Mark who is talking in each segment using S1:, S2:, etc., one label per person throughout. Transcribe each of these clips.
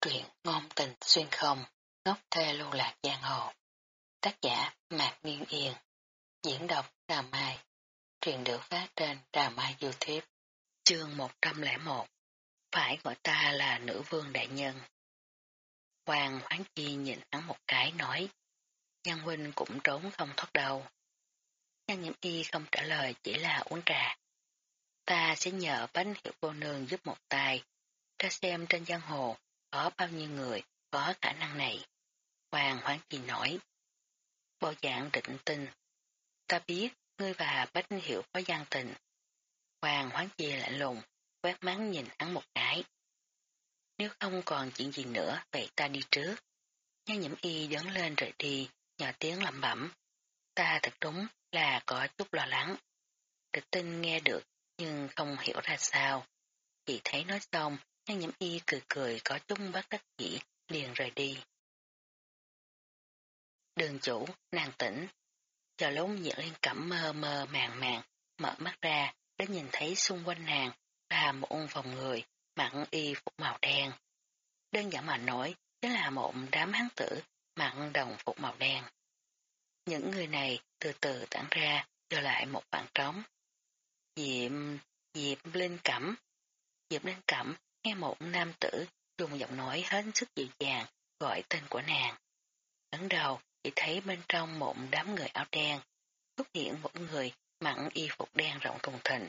S1: Truyện ngôn tình xuyên không, ngốc thê lưu lạc giang hồ. Tác giả Mạc Nguyên Yên. Diễn đọc trà Mai. Truyện được phát trên trà Mai Youtube. Chương 101. Phải gọi ta là nữ vương đại nhân. Hoàng Hoáng Chi nhìn hắn một cái nói. Nhân huynh cũng trốn không thoát đâu. Nhân nhiễm y không trả lời chỉ là uống trà. Ta sẽ nhờ bánh hiệu cô nương giúp một tay. Ra xem trên giang hồ có bao nhiêu người có khả năng này? Hoàng hoáng chi nói. Bộ dạng định tin. Ta biết ngươi và Bách Hiểu có gian tình. Hoàng hoáng chi lạnh lùng, quét mắng nhìn hắn một cái. Nếu không còn chuyện gì nữa, vậy ta đi trước. Nhân nhiễm y đứng lên rời đi, nhỏ tiếng lẩm bẩm. Ta thật đúng là có chút lo lắng. Địch tinh nghe được, nhưng không hiểu ra sao. Chỉ thấy nói xong, Nhan nhiễm y cười cười có chung bác đắc dĩ, liền rời đi. Đường chủ, nàng tỉnh. Chờ lúc diễn liên cẩm mơ mơ màng màng, mở mắt ra, đã nhìn thấy xung quanh nàng là một vòng người, mặc y phục màu đen. Đơn giản mà nói, chính là một đám hán tử mặc đồng phục màu đen. Những người này từ từ tản ra, cho lại một khoảng trống. Diệm, Diệp Linh Cẩm. Diệp Linh Cẩm nghe một nam tử dùng giọng nói hết sức dịu dàng gọi tên của nàng. Ấn đầu chỉ thấy bên trong một đám người áo đen xuất hiện một người mặn y phục đen rộng thùng thình.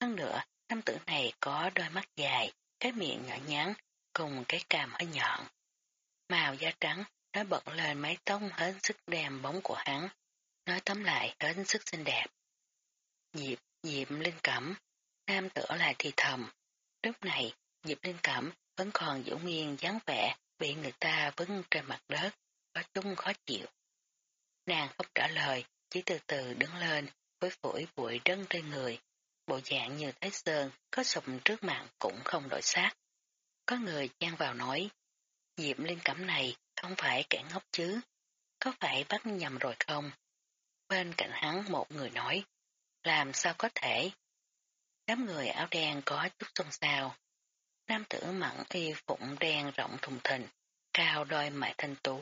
S1: Hơn nữa, nam tử này có đôi mắt dài, cái miệng nhỏ nhắn cùng cái cằm hơi nhọn. Màu da trắng nó bật lên mái tóc hết sức đen bóng của hắn, nói tóm lại hết sức xinh đẹp. Diệp, Diệp Linh Cẩm, nam tử lại thì thầm. Lúc này, Diệp Linh Cẩm vẫn còn giữ nguyên dáng vẻ bị người ta vứt trên mặt đất, có chung khó chịu. Nàng không trả lời, chỉ từ từ đứng lên với phổi bụi đất trên người. Bộ dạng như Thái Sơn có sụm trước mạng cũng không đổi sắc. Có người chen vào nói, Diệp Linh Cẩm này không phải kẻ ngốc chứ, có phải bắt nhầm rồi không? Bên cạnh hắn một người nói, làm sao có thể? Đám người áo đen có chút xôn xao. Nam tử mặn y phụng đen rộng thùng thình, cao đôi mại thanh tú,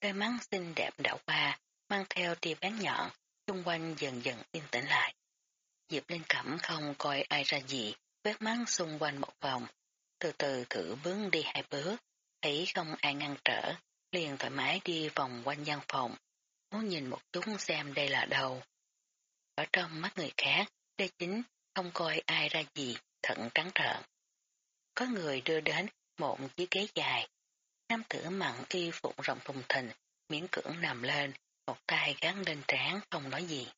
S1: đôi mắt xinh đẹp đảo qua, mang theo tia bán nhọn, xung quanh dần dần yên tĩnh lại. Diệp Linh Cẩm không coi ai ra gì, quét mắt xung quanh một vòng, từ từ thử bước đi hai bước, thấy không ai ngăn trở, liền thoải mái đi vòng quanh gian phòng, muốn nhìn một chút xem đây là đâu. Ở trong mắt người khác, đây chính không coi ai ra gì, thận trắng trợn. Có người đưa đến một chiếc ghế dài. Nam tử mặn y phụng rộng thùng thình, miễn cưỡng nằm lên, một tay gắn lên trán không nói gì.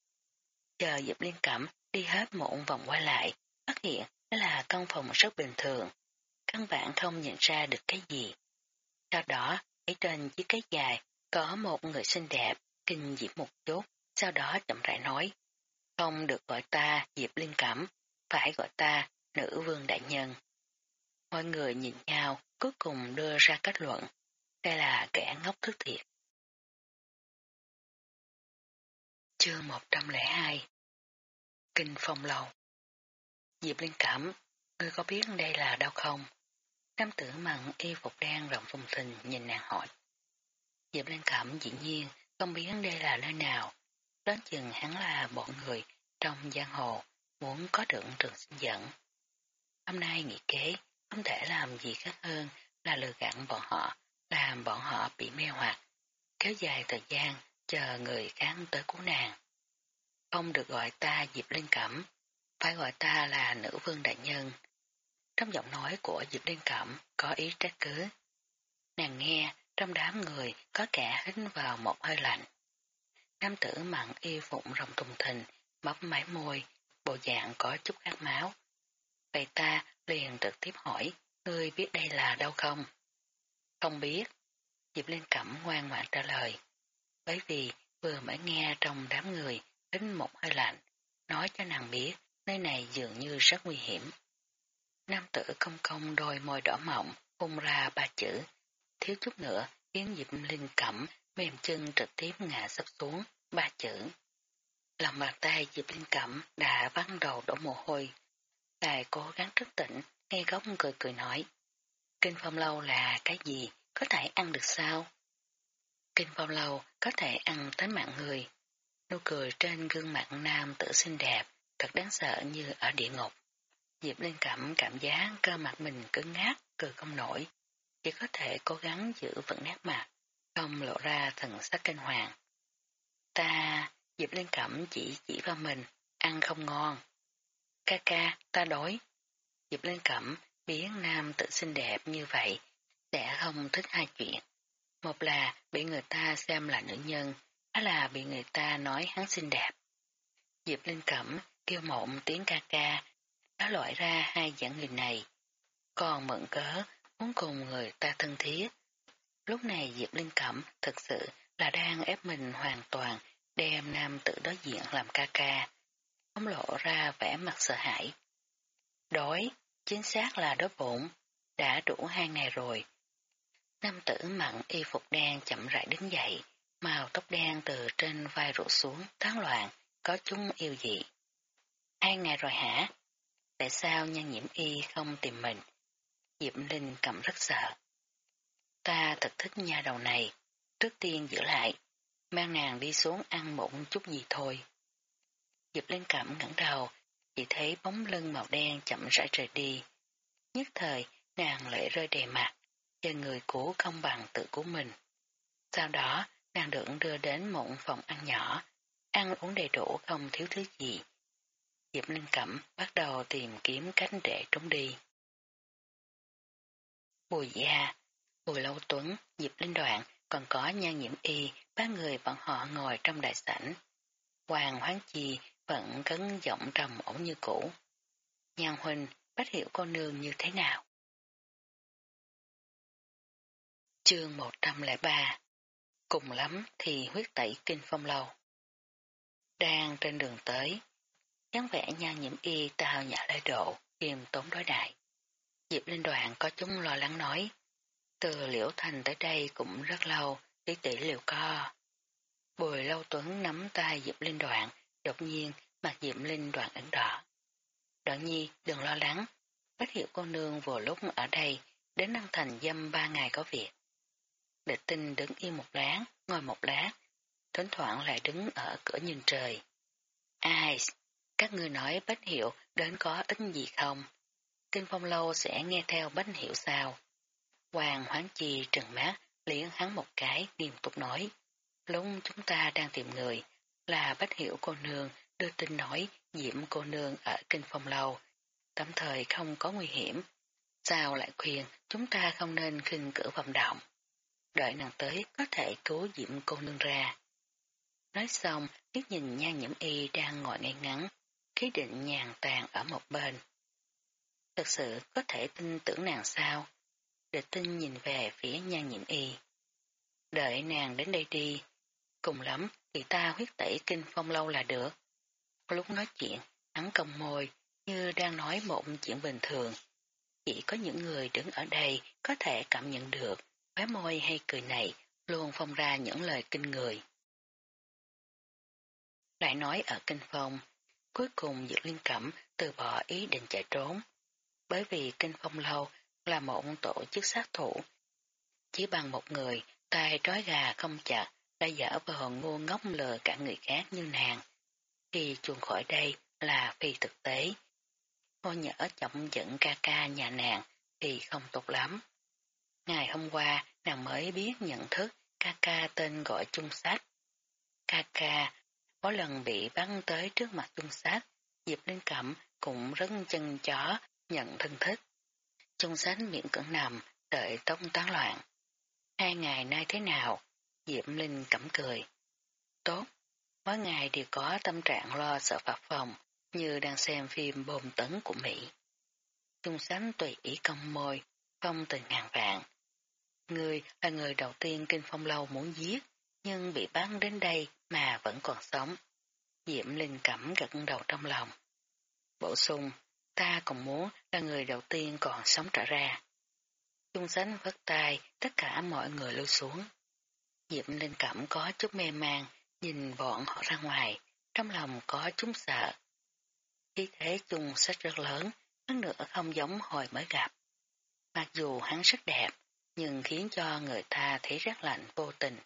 S1: Chờ Diệp Liên Cẩm đi hết một vòng qua lại, phát hiện đó là căn phòng rất bình thường. Căn bản không nhận ra được cái gì. Sau đó, ở trên chiếc ghế dài có một người xinh đẹp, kinh diễm một chút, sau đó chậm rãi nói. Không được gọi ta Diệp Liên Cẩm, phải gọi ta nữ vương đại nhân. Mọi người nhìn nhau, cuối cùng đưa ra kết luận. Đây là kẻ ngốc thức thiệt. Chương 102 Kinh phong lầu Diệp Liên Cẩm, ngươi có biết đây là đâu không? Nam tử mặn y phục đen rộng phùng thình nhìn nàng hỏi. Diệp Liên Cẩm dĩ nhiên không biết đây là nơi nào. Đến chừng hắn là bọn người trong giang hồ muốn có được trường sinh dẫn. Hôm nay nghỉ kế, không thể làm gì khác hơn là lừa gạt bọn họ, làm bọn họ bị mê hoặc, kéo dài thời gian chờ người khác tới cứu nàng. Không được gọi ta Diệp Linh Cẩm, phải gọi ta là nữ vương đại nhân. Trong giọng nói của Diệp Linh Cẩm có ý trách cứ. Nàng nghe trong đám người có kẻ hít vào một hơi lạnh. Nam tử mặn y phụng rồng tùng thình, mấp máy môi, bộ dạng có chút khát máu. Vậy ta liền trực tiếp hỏi, ngươi biết đây là đâu không? Không biết. Diệp Linh Cẩm ngoan ngoãn trả lời. Bởi vì vừa mới nghe trong đám người tính một hơi lạnh, nói cho nàng biết nơi này dường như rất nguy hiểm. Nam tử công công đôi môi đỏ mọng, hung ra ba chữ, thiếu chút nữa khiến Diệp Linh Cẩm mềm chân trực tiếp ngã sắp xuống, ba chữ. Lòng bàn tay Diệp Linh Cẩm đã bắt đầu đổ mồ hôi, lại cố gắng thức tỉnh, ngay góc cười cười nói. Kinh phong lâu là cái gì, có thể ăn được sao? Kinh phong lâu có thể ăn tới mạng người. Nụ cười trên gương mặt nam tự xinh đẹp, thật đáng sợ như ở địa ngục. Diệp Linh cảm cảm giác cơ mặt mình cứng ngát, cười không nổi. Chỉ có thể cố gắng giữ vững nét mặt, không lộ ra thần sắc kinh hoàng. Ta, Diệp Linh Cẩm chỉ chỉ vào mình, ăn không ngon. Ca ca, ta đói. Diệp Linh Cẩm biến nam tự xinh đẹp như vậy, sẽ không thích hai chuyện. Một là bị người ta xem là nữ nhân, đó là bị người ta nói hắn xinh đẹp. Diệp Linh Cẩm kêu mộng tiếng ca ca, đã loại ra hai dạng người này. Còn mượn cớ muốn cùng người ta thân thiết. Lúc này Diệp Linh Cẩm thực sự là đang ép mình hoàn toàn đem nam tự đối diện làm ca ca. Không lộ ra vẻ mặt sợ hãi. Đói, chính xác là đói bụng, đã đủ hai ngày rồi. Nam tử mặn y phục đen chậm rãi đứng dậy, màu tóc đen từ trên vai rủ xuống, tán loạn, có chúng yêu dị. Hai ngày rồi hả? Tại sao nhân nhiễm y không tìm mình? Diệp Linh cầm rất sợ. Ta thật thích nhà đầu này, trước tiên giữ lại, mang nàng đi xuống ăn một chút gì thôi. Diệp Linh cảm ngẩng đầu, chỉ thấy bóng lưng màu đen chậm rãi rời đi. Nhất thời, nàng lệ rơi đầy mặt, cho người cũ công bằng tự của mình. Sau đó, nàng được đưa đến một phòng ăn nhỏ, ăn uống đầy đủ không thiếu thứ gì. Diệp Linh Cẩm bắt đầu tìm kiếm cách để trốn đi. Bùi gia, Bùi Lâu Tuấn, Diệp Linh Đoạn còn có nhan nhiễm y, ba người bọn họ ngồi trong đại sảnh. Hoàng Hoáng Chi vẫn cấn giọng trầm ổn như cũ. Nhan huynh, bách hiểu cô nương như thế nào? Chương 103 Cùng lắm thì huyết tẩy kinh phong lâu. Đang trên đường tới, dáng vẻ nhan nhiễm y tao nhã lễ độ, kiềm tốn đối đại. Diệp Linh Đoàn có chúng lo lắng nói, từ liễu thành tới đây cũng rất lâu, tỷ tỷ liệu co. Bùi lâu tuấn nắm tay Diệp Linh Đoạn, đột nhiên mặt diệm Linh Đoạn ẩn đỏ. Đoạn nhi đừng lo lắng, bách hiệu cô nương vừa lúc ở đây, đến năng thành dâm ba ngày có việc. Địch tinh đứng yên một lát, ngồi một lát, thỉnh thoảng lại đứng ở cửa nhìn trời. Ai, các người nói bách hiệu đến có ích gì không? Kinh phong lâu sẽ nghe theo bách hiệu sao? Hoàng hoáng chi trừng mát, liễn hắn một cái, nghiêm túc nói. Lúc chúng ta đang tìm người, là bách hiểu cô nương đưa tin nói diễm cô nương ở kinh phong lâu. Tạm thời không có nguy hiểm. Sao lại khuyên chúng ta không nên khinh cử vọng động? Đợi nàng tới có thể cứu diễm cô nương ra. Nói xong, liếc nhìn nhan nhiễm y đang ngồi ngay ngắn, khí định nhàn tàn ở một bên. Thật sự có thể tin tưởng nàng sao? Địch tinh nhìn về phía nhan nhiễm y. Đợi nàng đến đây đi. Cùng lắm thì ta huyết tẩy kinh phong lâu là được. Lúc nói chuyện, hắn cầm môi như đang nói một chuyện bình thường. Chỉ có những người đứng ở đây có thể cảm nhận được khóe môi hay cười này luôn phong ra những lời kinh người. Lại nói ở kinh phong, cuối cùng Dược Liên Cẩm từ bỏ ý định chạy trốn. Bởi vì kinh phong lâu là một tổ chức sát thủ. Chỉ bằng một người, tay trói gà không chặt, đã dở vờ ngu ngốc lừa cả người khác như nàng. Khi chuồn khỏi đây là phi thực tế. Cô nhỡ chậm dẫn ca ca nhà nàng thì không tốt lắm. Ngày hôm qua, nàng mới biết nhận thức ca ca tên gọi chung sách. Ca ca, có lần bị bắn tới trước mặt chung sách, Diệp Linh Cẩm cũng rất chân chó nhận thân thích. Trung sách miệng cẩn nằm, đợi tông tán loạn. Hai ngày nay thế nào? Diệm Linh cẩm cười. Tốt, mỗi ngày đều có tâm trạng lo sợ phạt phòng, như đang xem phim bồn tấn của Mỹ. Trung sánh tùy ý công môi, không tình ngàn vạn. Người là người đầu tiên kinh phong lâu muốn giết, nhưng bị bắn đến đây mà vẫn còn sống. Diệm Linh cẩm gật đầu trong lòng. Bổ sung, ta còn muốn là người đầu tiên còn sống trở ra. Trung sánh vất tay, tất cả mọi người lưu xuống. Diệp Linh Cẩm có chút mê man, nhìn bọn họ ra ngoài, trong lòng có chút sợ. Khi thế chung sách rất lớn, hắn nữa không giống hồi mới gặp. Mặc dù hắn rất đẹp, nhưng khiến cho người ta thấy rất lạnh vô tình.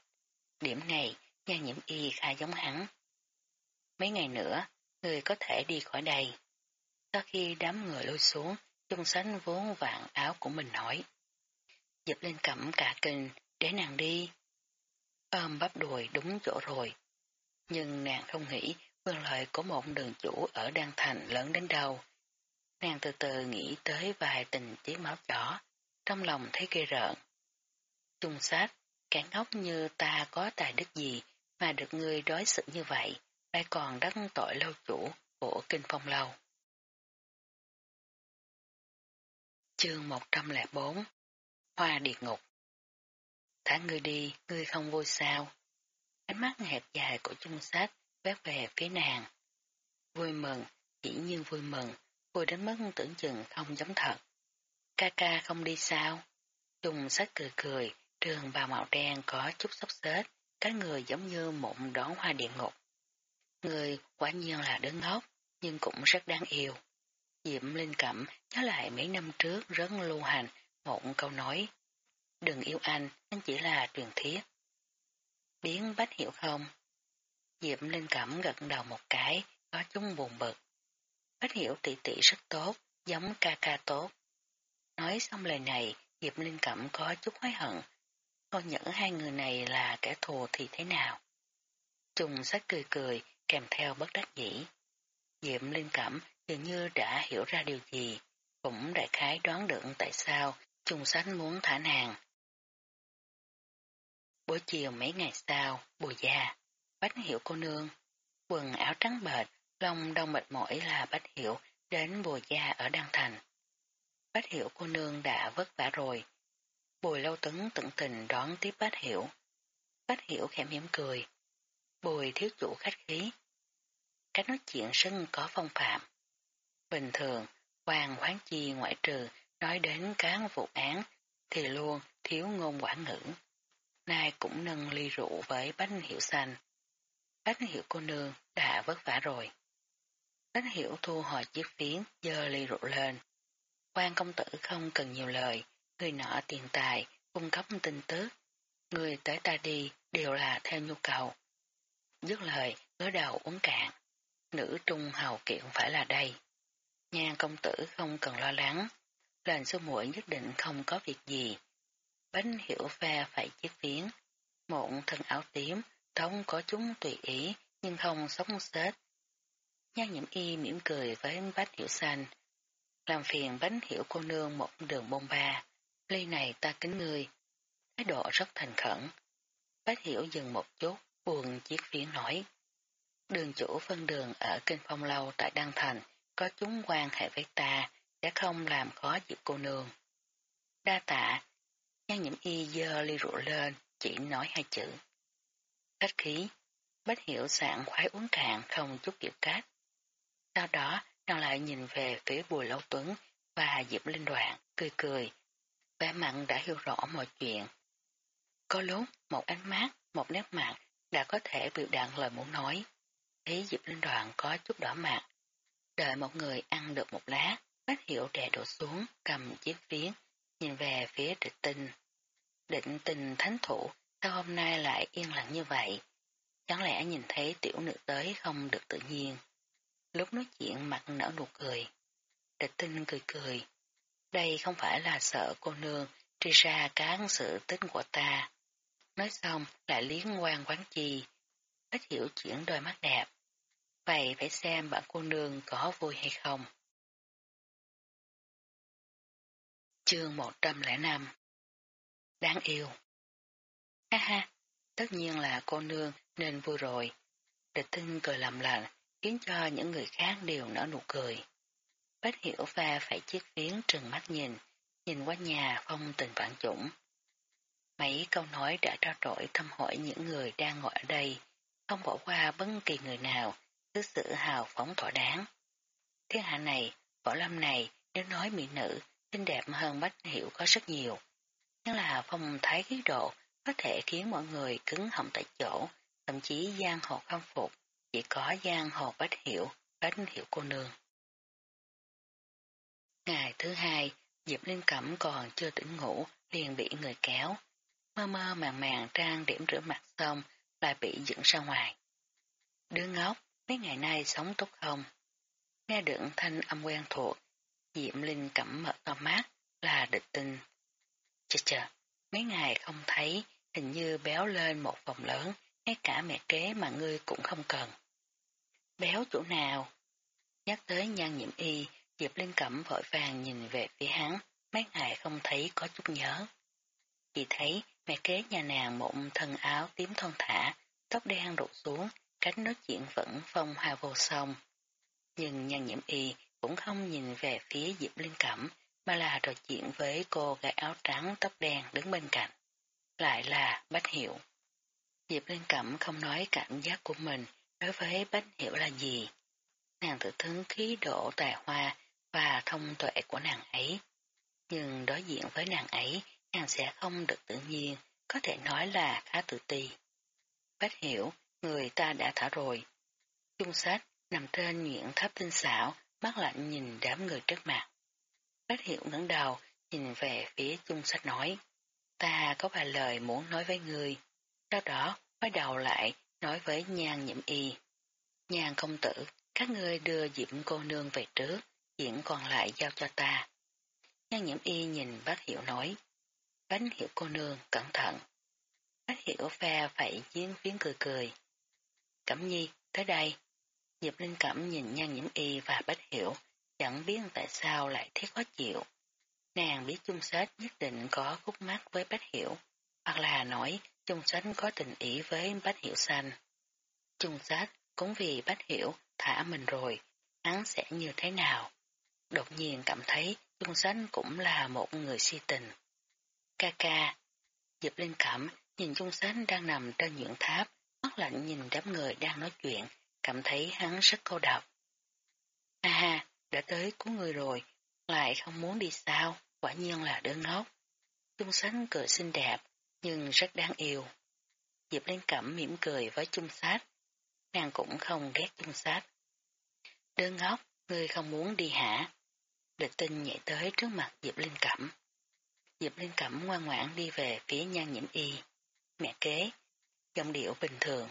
S1: Điểm này, nha nhiễm y khá giống hắn. Mấy ngày nữa, người có thể đi khỏi đây. Sau khi đám người lôi xuống, trung sánh vốn vạn áo của mình hỏi. Dịp lên cẩm cả kinh, để nàng đi. Ôm bắp đùi đúng chỗ rồi. Nhưng nàng không nghĩ vương lợi của một đường chủ ở Đan Thành lớn đến đâu. Nàng từ từ nghĩ tới vài tình tiết máu chó, trong lòng thấy ghê rợn. Trung sát, kẻ ngốc như ta có tài đức gì mà được người đối xử như vậy, lại còn đắc tội lâu chủ của kinh phong lâu. Chương 104 Hoa địa ngục Thả ngươi đi, ngươi không vui sao? Ánh mắt hẹp dài của Chung Sách quét về phía nàng. Vui mừng, chỉ như vui mừng, vui đến mức tưởng chừng không giống thật. Ca ca không đi sao? Chung Sách cười cười, trường bào màu đen có chút sốc xếp, các người giống như mụn đón hoa địa ngục. Người quả nhiên là đứng ngốc, nhưng cũng rất đáng yêu. Diệm Linh Cẩm nhớ lại mấy năm trước rất lưu hành một câu nói. Đừng yêu anh, anh chỉ là truyền thiết. Biến bách hiểu không? Diệp Linh Cẩm gật đầu một cái, có chúng buồn bực. Bách hiểu tỷ tỷ rất tốt, giống ca ca tốt. Nói xong lời này, Diệp Linh Cẩm có chút hối hận. Không nhẫn hai người này là kẻ thù thì thế nào? Trùng sách cười cười, kèm theo bất đắc dĩ. Diệm Linh Cẩm dường như đã hiểu ra điều gì, cũng đại khái đoán được tại sao Trùng sách muốn thả nàng. Buổi chiều mấy ngày sau, bùi gia, Bách Hiểu cô nương, quần áo trắng bệt, lông đông mệt mỏi là Bách Hiểu đến bùi gia ở Đăng Thành. Bách Hiểu cô nương đã vất vả rồi. Bùi lâu tấn tận tình đón tiếp Bách Hiểu. Bách Hiểu khẽ mỉm cười. Bùi thiếu chủ khách khí. Cách nói chuyện sân có phong phạm. Bình thường, hoàng khoáng chi ngoại trừ nói đến cán vụ án thì luôn thiếu ngôn quả ngữ. Nay cũng nâng ly rượu với Bách Hiểu xanh. Bách Hiểu cô nương đã vất vả rồi. Bách Hiểu thu hồi chiếc phiến, dơ ly rượu lên. Quan công tử không cần nhiều lời, người nọ tiền tài, cung cấp tin tức. Người tới ta đi đều là theo nhu cầu. Dứt lời, ngớ đầu uống cạn. Nữ trung hầu kiện phải là đây. Nhan công tử không cần lo lắng. Lệnh sư muội nhất định không có việc gì. Bánh hiểu pha phải chiếc phiến. Một thân áo tím, thống có chúng tùy ý, nhưng không sống xết. Nhan nhiễm y mỉm cười với bánh hiểu xanh. Làm phiền bánh hiểu cô nương một đường bông ba. Ly này ta kính người Thái độ rất thành khẩn. Bách hiểu dừng một chút, buồn chiếc phiến nổi. Đường chủ phân đường ở Kinh Phong Lâu tại Đăng Thành có chúng quan hệ với ta, sẽ không làm khó dịp cô nương. Đa tạ, nhan nhiễm y dơ ly rượu lên, chỉ nói hai chữ. Khách khí, bách hiểu sạn khoái uống cạn không chút kiểu cát. Sau đó, nàng lại nhìn về phía bùi lâu tuấn và Diệp Linh Đoạn, cười cười. Vẻ mặn đã hiểu rõ mọi chuyện. Có lúc, một ánh mắt, một nét mặt đã có thể biểu đạt lời muốn nói. Thấy Diệp Linh Đoạn có chút đỏ mặt. Đợi một người ăn được một lát, bách hiểu đè đổ xuống, cầm chiếc phiến, nhìn về phía địch tinh. Định tình thánh thủ, sao hôm nay lại yên lặng như vậy? Chẳng lẽ nhìn thấy tiểu nữ tới không được tự nhiên? Lúc nói chuyện mặt nở nụ cười. Địch tinh cười cười. Đây không phải là sợ cô nương tri ra cán sự tính của ta. Nói xong lại liếng quan quán chi. Ít hiểu chuyển đôi mắt đẹp. Vậy phải xem bạn cô nương có vui hay không. Chương 105 Đáng yêu Ha ha, tất nhiên là cô nương nên vui rồi. Địch tinh cười lầm lành, khiến cho những người khác đều nở nụ cười. Bách hiểu pha phải chiếc phiến trừng mắt nhìn, nhìn qua nhà phong tình vạn chủng. Mấy câu nói đã trao đổi thăm hỏi những người đang ngồi ở đây, không bỏ qua bất kỳ người nào, cứ sự hào phóng thỏa đáng. Thiên hạ này, võ lâm này, nếu nói mỹ nữ, xinh đẹp hơn Bách Hiểu có rất nhiều. Nhưng là phong thái khí độ có thể khiến mọi người cứng họng tại chỗ, thậm chí giang hồ khâm phục, chỉ có giang hồ Bách Hiểu, Bách Hiểu cô nương. Ngày thứ hai, Diệp Linh Cẩm còn chưa tỉnh ngủ, liền bị người kéo. Mơ mơ màng màng trang điểm rửa mặt xong, lại bị dẫn ra ngoài. Đứa ngốc, mấy ngày nay sống tốt không? Nghe được thanh âm quen thuộc, Diệm Linh Cẩm mở to mắt, là địch tinh. Chờ chờ, mấy ngày không thấy, hình như béo lên một vòng lớn, ngay cả mẹ kế mà ngươi cũng không cần. Béo chỗ nào? Nhắc tới nhan nhiễm y, Diệp Linh Cẩm vội vàng nhìn về phía hắn, mấy ngày không thấy có chút nhớ. Chỉ thấy mẹ kế nhà nàng mụn thân áo tím thon thả, tóc đen rụt xuống, cách nói chuyện vẫn phong hoa vô song. Nhưng nhan nhiễm y cũng không nhìn về phía Diệp Linh Cẩm, mà là trò chuyện với cô gái áo trắng tóc đen đứng bên cạnh. Lại là Bách Hiệu. Diệp Linh Cẩm không nói cảm giác của mình đối với Bách Hiệu là gì. Nàng tự thứng khí độ tài hoa và thông tuệ của nàng ấy. Nhưng đối diện với nàng ấy, nàng sẽ không được tự nhiên, có thể nói là khá tự ti. Bách Hiểu, người ta đã thả rồi. Chung sách nằm trên nhuyễn tháp tinh xảo, mắt lạnh nhìn đám người trước mặt. Bách Hiểu ngẩng đầu, nhìn về phía chung sách nói, ta có vài lời muốn nói với người. Sau đó, quay đầu lại, nói với nhan nhiễm y. Nhan công tử, các ngươi đưa diễm cô nương về trước, diện còn lại giao cho ta. Nhan nhiễm y nhìn bác hiểu nói, bác hiểu cô nương, cẩn thận. Bác hiểu pha phải chiến phiến cười cười. Cẩm nhi, tới đây. Diệp Linh Cẩm nhìn nhan nhiễm y và bách hiểu, chẳng biết tại sao lại thấy khó chịu. Nàng biết chung sách nhất định có khúc mắc với bách hiểu, hoặc là nói chung sách có tình ý với bách hiểu xanh. Chung sách cũng vì bách hiểu thả mình rồi, hắn sẽ như thế nào? Đột nhiên cảm thấy chung sách cũng là một người si tình. Ca ca, Diệp Linh Cẩm nhìn chung sách đang nằm trên nhưỡng tháp, mắt lạnh nhìn đám người đang nói chuyện, cảm thấy hắn rất cô độc. Ha ha, đã tới cứu người rồi, lại không muốn đi sao, quả nhiên là đơn ngốc. Trung sánh cười xinh đẹp, nhưng rất đáng yêu. Diệp Linh Cẩm mỉm cười với Trung sát. Nàng cũng không ghét Trung sát. Đơn ngốc, ngươi không muốn đi hả? Địch tinh nhảy tới trước mặt Diệp Linh Cẩm. Diệp Linh Cẩm ngoan ngoãn đi về phía nhan nhiễm y. Mẹ kế, giọng điệu bình thường,